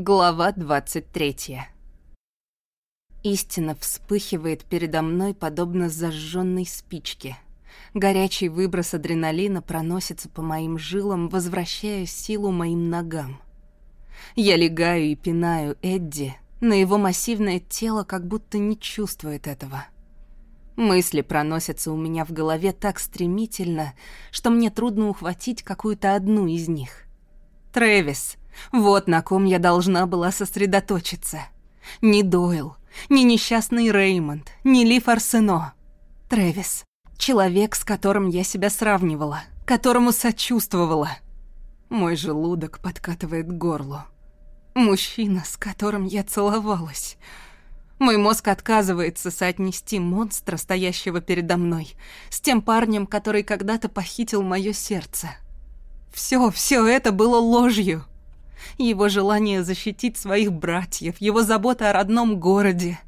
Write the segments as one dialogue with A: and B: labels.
A: Глава 23 Истина вспыхивает передо мной, подобно зажженной спичке. Горячий выброс адреналина проносится по моим жилам, возвращая силу моим ногам. Я легаю и пинаю Эдди, но его массивное тело как будто не чувствует этого. Мысли проносятся у меня в голове так стремительно, что мне трудно ухватить какую-то одну из них. Трэвис — вот на ком я должна была сосредоточиться. Не Дойл, не несчастный Реймонд, не Лив Арсено. Трэвис. Человек, с которым я себя сравнивала, которому сочувствовала. Мой желудок подкатывает к горлу. Мужчина, с которым я целовалась. Мой мозг отказывается соотнести монстра, стоящего передо мной, с тем парнем, который когда-то похитил мое сердце. Все, все это было ложью его желание защитить своих братьев, его забота о родном городе.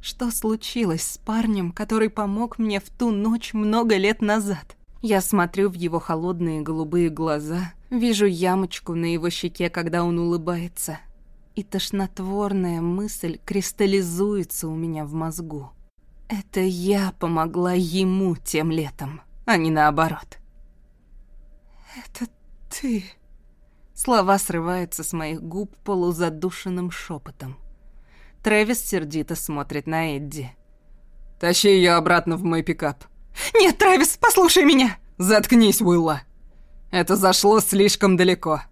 A: Что случилось с парнем, который помог мне в ту ночь много лет назад? Я смотрю в его холодные голубые глаза, вижу ямочку на его щеке, когда он улыбается. И тошнотворная мысль кристаллизуется у меня в мозгу. Это я помогла ему тем летом, а не наоборот. «Это ты...» Слова срываются с моих губ полузадушенным шепотом. Трэвис сердито смотрит на Эдди.
B: «Тащи ее обратно в мой пикап».
A: «Нет, Трэвис, послушай меня!»
B: «Заткнись, Уилла! Это зашло слишком далеко».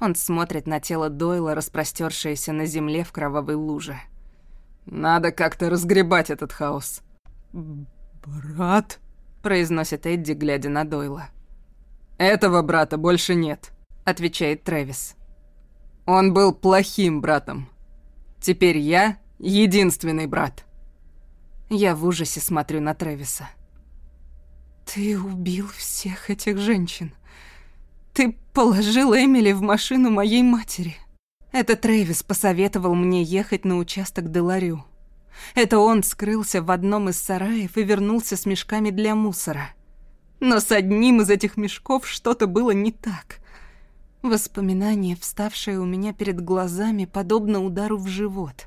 A: Он смотрит на тело Дойла, распростершееся на земле в кровавой луже.
B: «Надо как-то разгребать этот хаос».
C: «Брат?»
A: — произносит Эдди, глядя на Дойла.
B: «Этого брата больше нет»
A: отвечает Трэвис.
B: Он был плохим братом. Теперь я единственный брат.
A: Я в ужасе смотрю на Трэвиса.
C: Ты убил всех этих женщин. Ты положил Эмили в машину моей матери.
A: Это Трэвис посоветовал мне ехать на участок Деларю. Это он скрылся в одном из сараев и вернулся с мешками для мусора. Но с одним из этих мешков что-то было не так. Воспоминание, вставшее у меня перед глазами, подобно удару в живот.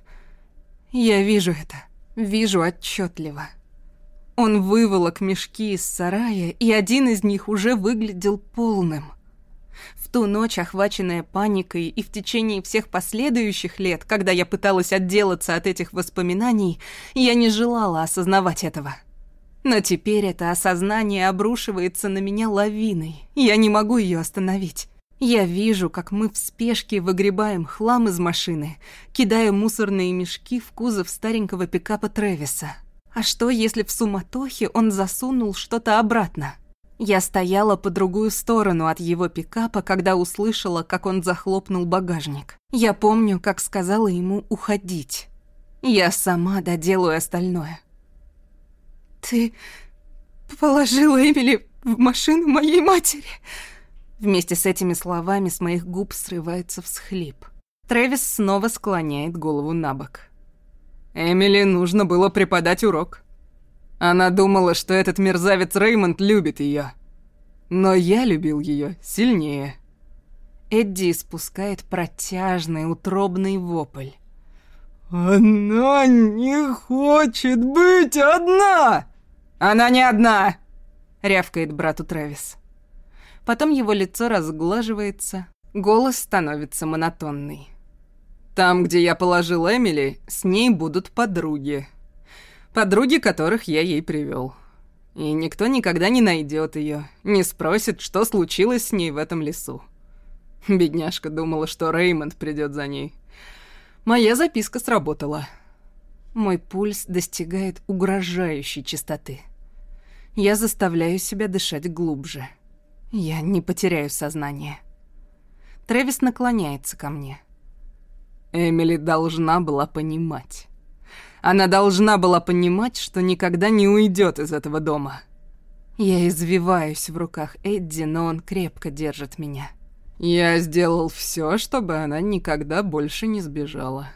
A: Я вижу это, вижу отчетливо. Он выволок мешки из сарая, и один из них уже выглядел полным. В ту ночь, охваченная паникой, и в течение всех последующих лет, когда я пыталась отделаться от этих воспоминаний, я не желала осознавать этого. Но теперь это осознание обрушивается на меня лавиной, я не могу ее остановить. Я вижу, как мы в спешке выгребаем хлам из машины, кидая мусорные мешки в кузов старенького пикапа Трэвиса. А что, если в суматохе он засунул что-то обратно? Я стояла по другую сторону от его пикапа, когда услышала, как он захлопнул багажник. Я помню, как сказала ему уходить. Я сама доделаю остальное.
C: «Ты положила Эмили в машину моей матери?»
A: Вместе с этими словами с моих губ срывается всхлип. Трэвис снова склоняет голову на бок.
B: Эмили нужно было преподать урок. Она думала, что этот мерзавец Реймонд любит ее. Но я любил ее сильнее.
A: Эдди испускает протяжный, утробный вопль.
C: «Она не хочет быть одна!»
B: «Она не одна!»
A: — рявкает брату Трэвис. Потом его лицо разглаживается, голос становится монотонный.
B: «Там, где я положил Эмили, с ней будут подруги. Подруги, которых я ей привел. И никто никогда не найдет ее, не спросит, что случилось с ней в этом лесу. Бедняжка думала, что Реймонд придет за ней. Моя записка сработала.
A: Мой пульс достигает угрожающей частоты. Я заставляю себя дышать глубже. Я не потеряю сознание. Трэвис наклоняется ко мне.
B: Эмили должна была понимать. Она должна была понимать, что никогда не уйдет из этого дома.
A: Я извиваюсь в руках Эдди, но он крепко держит меня.
B: Я сделал все, чтобы она никогда больше не сбежала.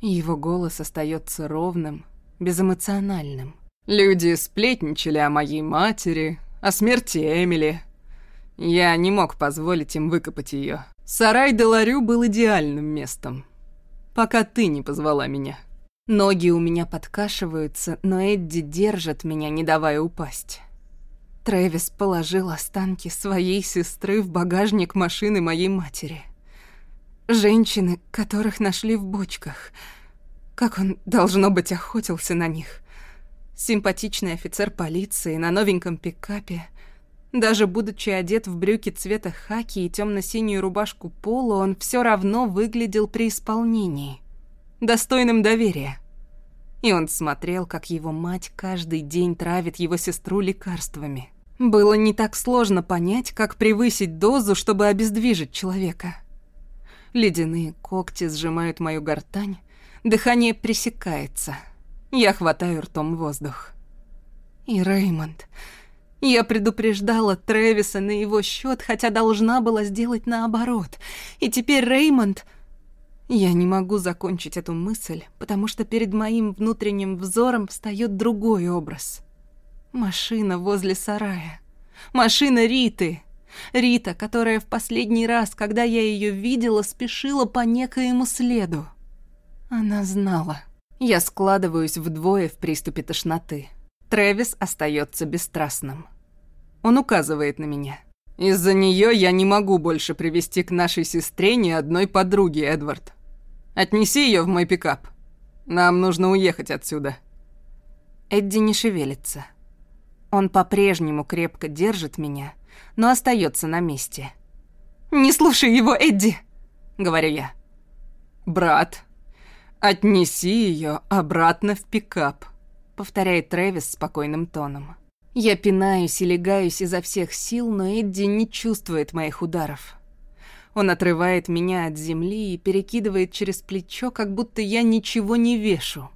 A: Его голос остается ровным, безэмоциональным.
B: Люди сплетничали о моей матери, о смерти Эмили, я не мог позволить им выкопать ее. Сарай Деларю был идеальным местом, пока ты не позвала меня.
A: Ноги у меня подкашиваются, но Эдди держит меня, не давая упасть. Трэвис положил останки своей сестры в багажник машины моей матери. Женщины, которых нашли в бочках. Как он, должно быть, охотился на них. Симпатичный офицер полиции на новеньком пикапе. Даже будучи одет в брюки цвета хаки и темно-синюю рубашку поло, он все равно выглядел при исполнении. Достойным доверия. И он смотрел, как его мать каждый день травит его сестру лекарствами. Было не так сложно понять, как превысить дозу, чтобы обездвижить человека. Ледяные когти сжимают мою гортань, дыхание пресекается. Я хватаю ртом воздух. И Реймонд... Я предупреждала Трэвиса на его счет, хотя должна была сделать наоборот. И теперь Реймонд... Я не могу закончить эту мысль, потому что перед моим внутренним взором встает другой образ. Машина возле сарая. Машина Риты. Рита, которая в последний раз, когда я ее видела, спешила по некоему следу. Она знала. Я складываюсь вдвое в приступе тошноты. Трэвис остается бесстрастным. Он указывает на меня.
B: «Из-за нее я не могу больше привести к нашей сестре ни одной подруги, Эдвард. Отнеси ее в мой пикап. Нам нужно уехать отсюда».
A: Эдди не шевелится. Он по-прежнему крепко держит меня, но остается на месте. «Не слушай его, Эдди!» — говорю я.
B: «Брат, отнеси ее обратно в пикап», —
A: повторяет Трэвис спокойным тоном. Я пинаюсь и легаюсь изо всех сил, но Эдди не чувствует моих ударов. Он отрывает меня от земли и перекидывает через плечо, как будто я ничего не вешу.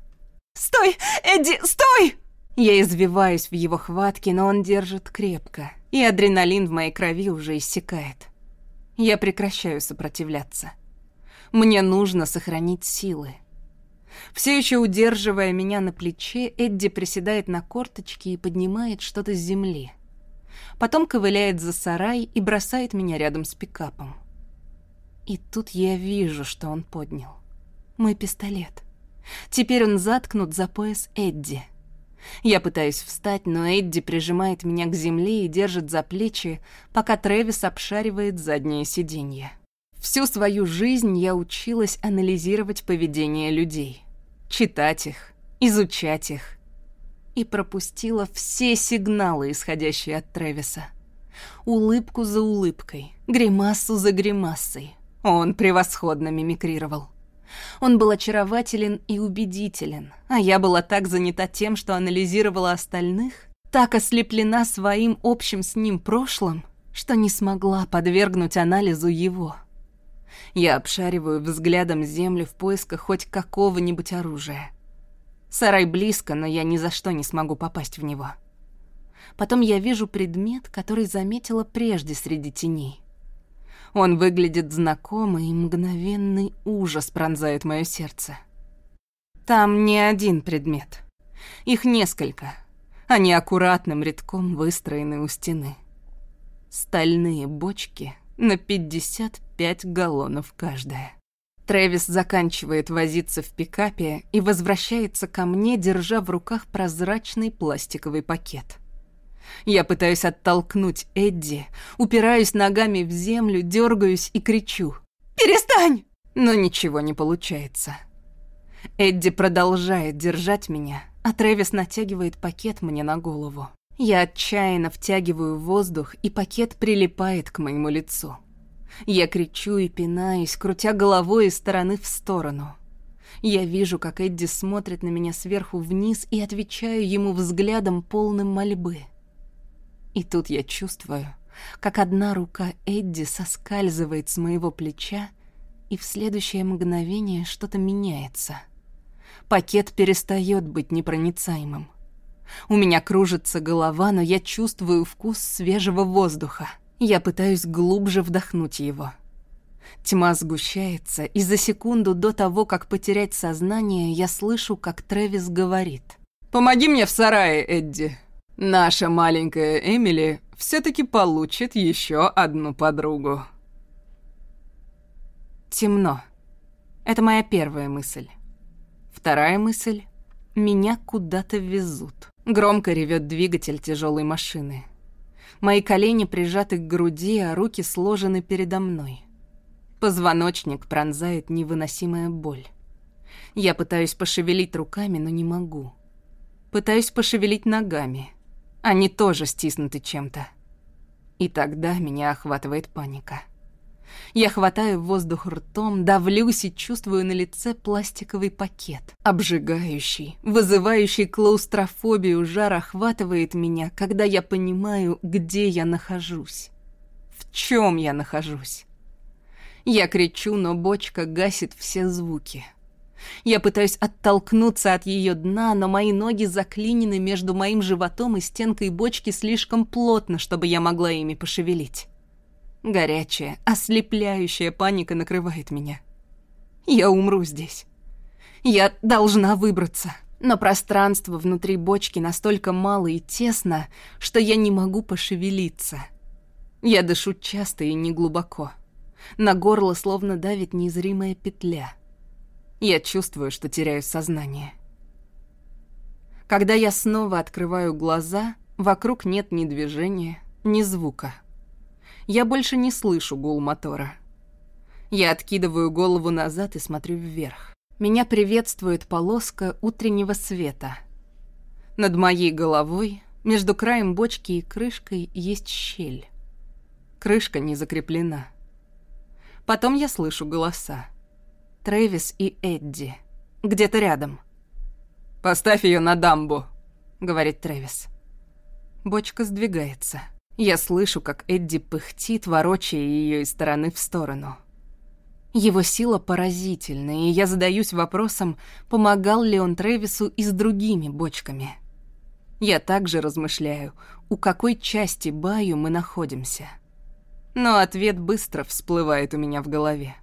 A: «Стой! Эдди, стой!» Я извиваюсь в его хватке, но он держит крепко, и адреналин в моей крови уже иссякает. Я прекращаю сопротивляться. Мне нужно сохранить силы. Все еще удерживая меня на плече, Эдди приседает на корточки и поднимает что-то с земли. Потом ковыляет за сарай и бросает меня рядом с пикапом. И тут я вижу, что он поднял. Мой пистолет. Теперь он заткнут за пояс Эдди. Я пытаюсь встать, но Эдди прижимает меня к земле и держит за плечи, пока Трэвис обшаривает заднее сиденье. Всю свою жизнь я училась анализировать поведение людей, читать их, изучать их. И пропустила все сигналы, исходящие от Трэвиса. Улыбку за улыбкой, гримасу за гримасой. Он превосходно мимикрировал. Он был очарователен и убедителен, а я была так занята тем, что анализировала остальных, так ослеплена своим общим с ним прошлым, что не смогла подвергнуть анализу его. Я обшариваю взглядом землю в поисках хоть какого-нибудь оружия. Сарай близко, но я ни за что не смогу попасть в него. Потом я вижу предмет, который заметила прежде среди теней. Он выглядит знакомо, и мгновенный ужас пронзает мое сердце. Там не один предмет. Их несколько. Они аккуратным рядком выстроены у стены. Стальные бочки на 55 галлонов каждая. Трэвис заканчивает возиться в пикапе и возвращается ко мне, держа в руках прозрачный пластиковый пакет. Я пытаюсь оттолкнуть Эдди, упираюсь ногами в землю, дергаюсь и кричу. «Перестань!» Но ничего не получается. Эдди продолжает держать меня, а Трэвис натягивает пакет мне на голову. Я отчаянно втягиваю воздух, и пакет прилипает к моему лицу. Я кричу и пинаюсь, крутя головой из стороны в сторону. Я вижу, как Эдди смотрит на меня сверху вниз и отвечаю ему взглядом полным мольбы. И тут я чувствую, как одна рука Эдди соскальзывает с моего плеча, и в следующее мгновение что-то меняется. Пакет перестает быть непроницаемым. У меня кружится голова, но я чувствую вкус свежего воздуха. Я пытаюсь глубже вдохнуть его. Тьма сгущается, и за секунду до того, как потерять сознание, я слышу, как Трэвис говорит.
B: «Помоги мне в сарае, Эдди. Наша маленькая Эмили все-таки получит еще одну подругу».
A: Темно. Это моя первая мысль. Вторая мысль — меня куда-то везут. Громко ревет двигатель тяжелой машины. Мои колени прижаты к груди, а руки сложены передо мной. Позвоночник пронзает невыносимая боль. Я пытаюсь пошевелить руками, но не могу. Пытаюсь пошевелить ногами. Они тоже стиснуты чем-то. И тогда меня охватывает паника. Я хватаю воздух ртом, давлюсь и чувствую на лице пластиковый пакет. Обжигающий, вызывающий клаустрофобию жар охватывает меня, когда я понимаю, где я нахожусь. В чем я нахожусь. Я кричу, но бочка гасит все звуки. Я пытаюсь оттолкнуться от ее дна, но мои ноги заклинены между моим животом и стенкой бочки слишком плотно, чтобы я могла ими пошевелить. Горячая, ослепляющая паника накрывает меня. Я умру здесь. Я должна выбраться. Но пространство внутри бочки настолько мало и тесно, что я не могу пошевелиться. Я дышу часто и неглубоко. На горло словно давит незримая петля. Я чувствую, что теряю сознание. Когда я снова открываю глаза, вокруг нет ни движения, ни звука я больше не слышу гул мотора. Я откидываю голову назад и смотрю вверх. Меня приветствует полоска утреннего света. Над моей головой, между краем бочки и крышкой, есть щель. Крышка не закреплена. Потом я слышу голоса. Трэвис и Эдди. Где-то рядом.
B: «Поставь ее на дамбу», —
A: говорит Трэвис. Бочка сдвигается. Я слышу, как Эдди пыхтит, ворочая ее из стороны в сторону. Его сила поразительна, и я задаюсь вопросом, помогал ли он Трэвису и с другими бочками. Я также размышляю, у какой части Баю мы находимся. Но ответ быстро всплывает у меня в голове.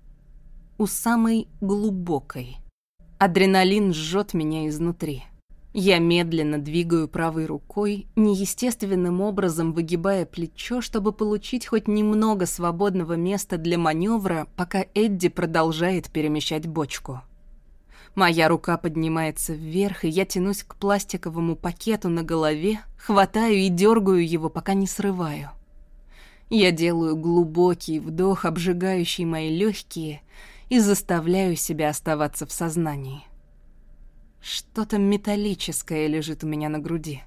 A: У самой глубокой. Адреналин жжет меня изнутри. Я медленно двигаю правой рукой, неестественным образом выгибая плечо, чтобы получить хоть немного свободного места для маневра, пока Эдди продолжает перемещать бочку. Моя рука поднимается вверх, и я тянусь к пластиковому пакету на голове, хватаю и дергаю его, пока не срываю. Я делаю глубокий вдох, обжигающий мои легкие, и заставляю себя оставаться в сознании. Что-то металлическое лежит у меня на груди.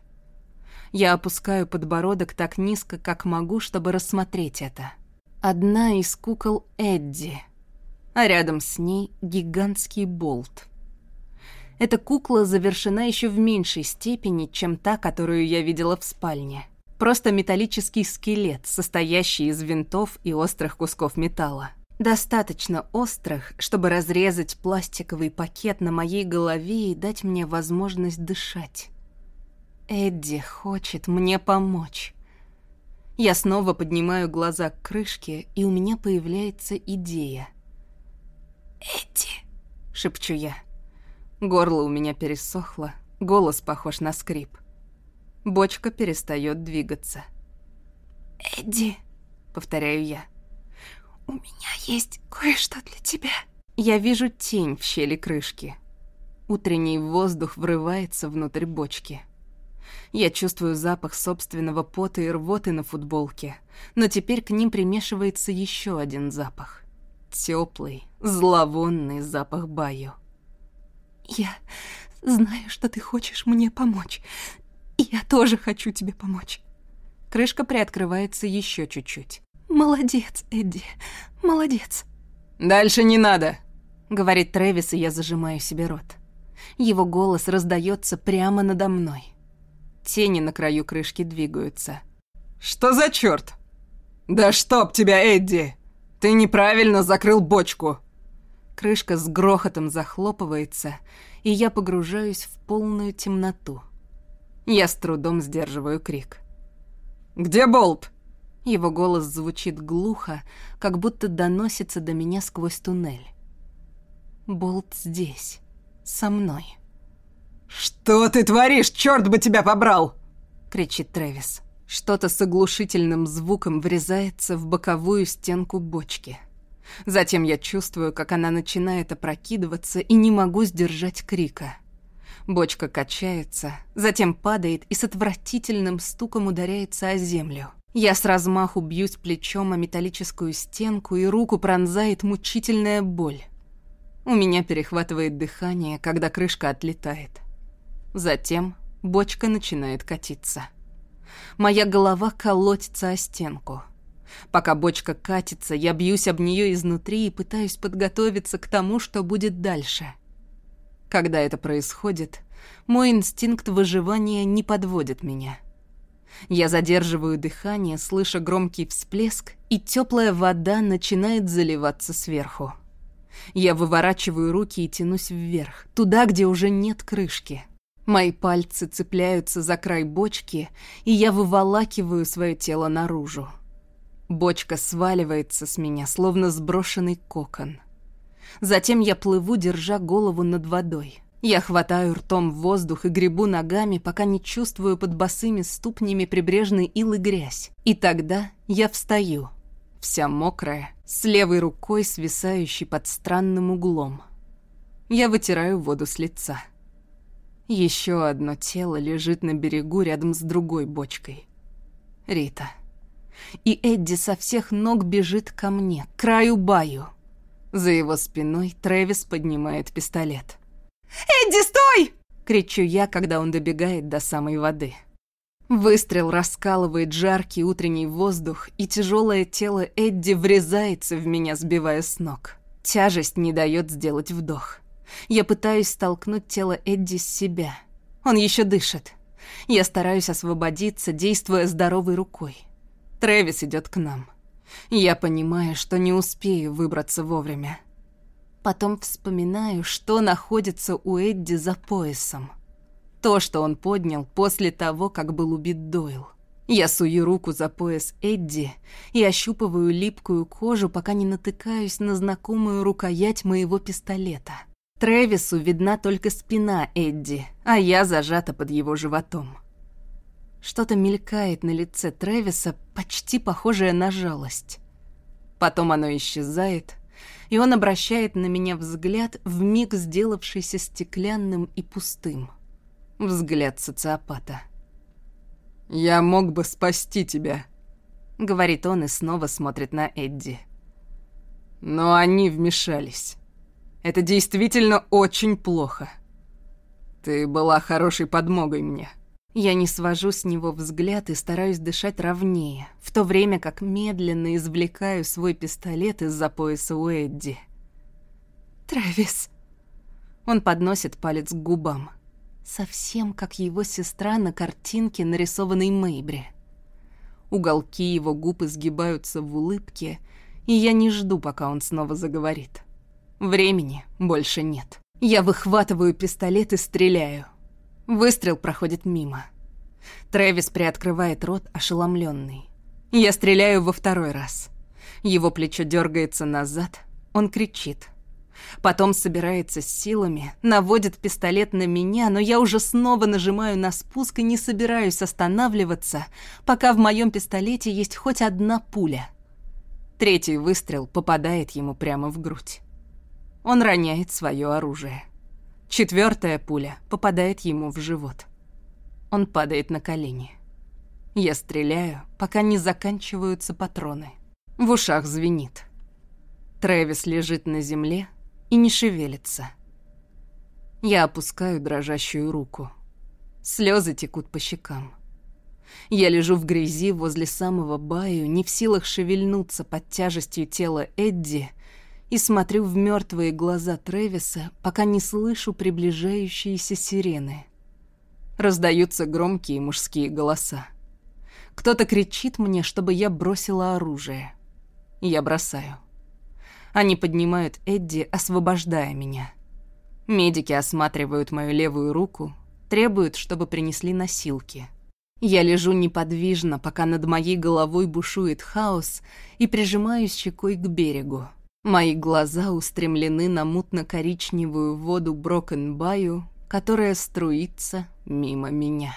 A: Я опускаю подбородок так низко, как могу, чтобы рассмотреть это. Одна из кукол Эдди, а рядом с ней гигантский болт. Эта кукла завершена еще в меньшей степени, чем та, которую я видела в спальне. Просто металлический скелет, состоящий из винтов и острых кусков металла. Достаточно острых, чтобы разрезать пластиковый пакет на моей голове и дать мне возможность дышать. Эдди хочет мне помочь. Я снова поднимаю глаза к крышке, и у меня появляется идея. «Эдди!» — шепчу я. Горло у меня пересохло, голос похож на скрип. Бочка перестает двигаться. «Эдди!» — повторяю я. «У меня есть кое-что для тебя». Я вижу тень в щели крышки. Утренний воздух врывается внутрь бочки. Я чувствую запах собственного пота и рвоты на футболке, но теперь к ним примешивается еще один запах. Теплый, зловонный запах баю. «Я знаю, что ты хочешь мне помочь. И я тоже хочу тебе помочь». Крышка приоткрывается еще чуть-чуть. «Молодец, Эдди, молодец».
B: «Дальше не надо», —
A: говорит Трэвис, и я зажимаю себе рот. Его голос раздается прямо надо мной. Тени на краю крышки двигаются.
B: «Что за черт? «Да чтоб тебя, Эдди! Ты неправильно закрыл бочку!»
A: Крышка с грохотом захлопывается, и я погружаюсь в полную темноту. Я с трудом сдерживаю крик.
B: «Где болт?»
A: Его голос звучит глухо, как будто доносится до меня сквозь туннель. Болт здесь, со мной.
B: «Что ты творишь? Черт бы тебя побрал!»
A: — кричит Трэвис. Что-то с оглушительным звуком врезается в боковую стенку бочки. Затем я чувствую, как она начинает опрокидываться и не могу сдержать крика. Бочка качается, затем падает и с отвратительным стуком ударяется о землю. Я с размаху бьюсь плечом о металлическую стенку, и руку пронзает мучительная боль. У меня перехватывает дыхание, когда крышка отлетает. Затем бочка начинает катиться. Моя голова колотится о стенку. Пока бочка катится, я бьюсь об нее изнутри и пытаюсь подготовиться к тому, что будет дальше. Когда это происходит, мой инстинкт выживания не подводит меня. Я задерживаю дыхание, слыша громкий всплеск, и теплая вода начинает заливаться сверху. Я выворачиваю руки и тянусь вверх, туда, где уже нет крышки. Мои пальцы цепляются за край бочки, и я выволакиваю свое тело наружу. Бочка сваливается с меня, словно сброшенный кокон. Затем я плыву, держа голову над водой. Я хватаю ртом воздух и гребу ногами, пока не чувствую под босыми ступнями прибрежный ил и грязь. И тогда я встаю, вся мокрая, с левой рукой, свисающей под странным углом. Я вытираю воду с лица. Еще одно тело лежит на берегу рядом с другой бочкой. Рита. И Эдди со всех ног бежит ко мне, к краю баю. За его спиной Трэвис поднимает пистолет.
C: «Эдди, стой!»
A: — кричу я, когда он добегает до самой воды. Выстрел раскалывает жаркий утренний воздух, и тяжелое тело Эдди врезается в меня, сбивая с ног. Тяжесть не дает сделать вдох. Я пытаюсь столкнуть тело Эдди с себя. Он еще дышит. Я стараюсь освободиться, действуя здоровой рукой. Трэвис идет к нам. Я понимаю, что не успею выбраться вовремя. Потом вспоминаю, что находится у Эдди за поясом. То, что он поднял после того, как был убит Дойл. Я сую руку за пояс Эдди и ощупываю липкую кожу, пока не натыкаюсь на знакомую рукоять моего пистолета. Трэвису видна только спина Эдди, а я зажата под его животом. Что-то мелькает на лице Трэвиса, почти похожее на жалость. Потом оно исчезает, и он обращает на меня взгляд, вмиг сделавшийся стеклянным и пустым. Взгляд социопата.
B: «Я мог бы спасти тебя», —
A: говорит он и снова смотрит на Эдди.
B: «Но они вмешались. Это действительно очень плохо. Ты была хорошей подмогой мне».
A: Я не свожу с него взгляд и стараюсь дышать ровнее, в то время как медленно извлекаю свой пистолет из-за пояса у Эдди. «Трэвис!» Он подносит палец к губам совсем как его сестра на картинке, нарисованной Мэйбри. Уголки его губ изгибаются в улыбке, и я не жду, пока он снова заговорит. Времени больше нет. Я выхватываю пистолет и стреляю. Выстрел проходит мимо. Трэвис приоткрывает рот, ошеломленный. Я стреляю во второй раз. Его плечо дергается назад, он кричит. Потом собирается с силами, наводит пистолет на меня, но я уже снова нажимаю на спуск и не собираюсь останавливаться, пока в моем пистолете есть хоть одна пуля. Третий выстрел попадает ему прямо в грудь. Он роняет свое оружие. Четвертая пуля попадает ему в живот. Он падает на колени. Я стреляю, пока не заканчиваются патроны. В ушах звенит. Трэвис лежит на земле, и не шевелится. Я опускаю дрожащую руку. Слезы текут по щекам. Я лежу в грязи возле самого баю, не в силах шевельнуться под тяжестью тела Эдди и смотрю в мертвые глаза Тревиса, пока не слышу приближающиеся сирены. Раздаются громкие мужские голоса. Кто-то кричит мне, чтобы я бросила оружие. Я бросаю. Они поднимают Эдди, освобождая меня. Медики осматривают мою левую руку, требуют, чтобы принесли носилки. Я лежу неподвижно, пока над моей головой бушует хаос, и прижимаюсь щекой к берегу. Мои глаза устремлены на мутно-коричневую воду Брокен-Баю, которая струится мимо меня.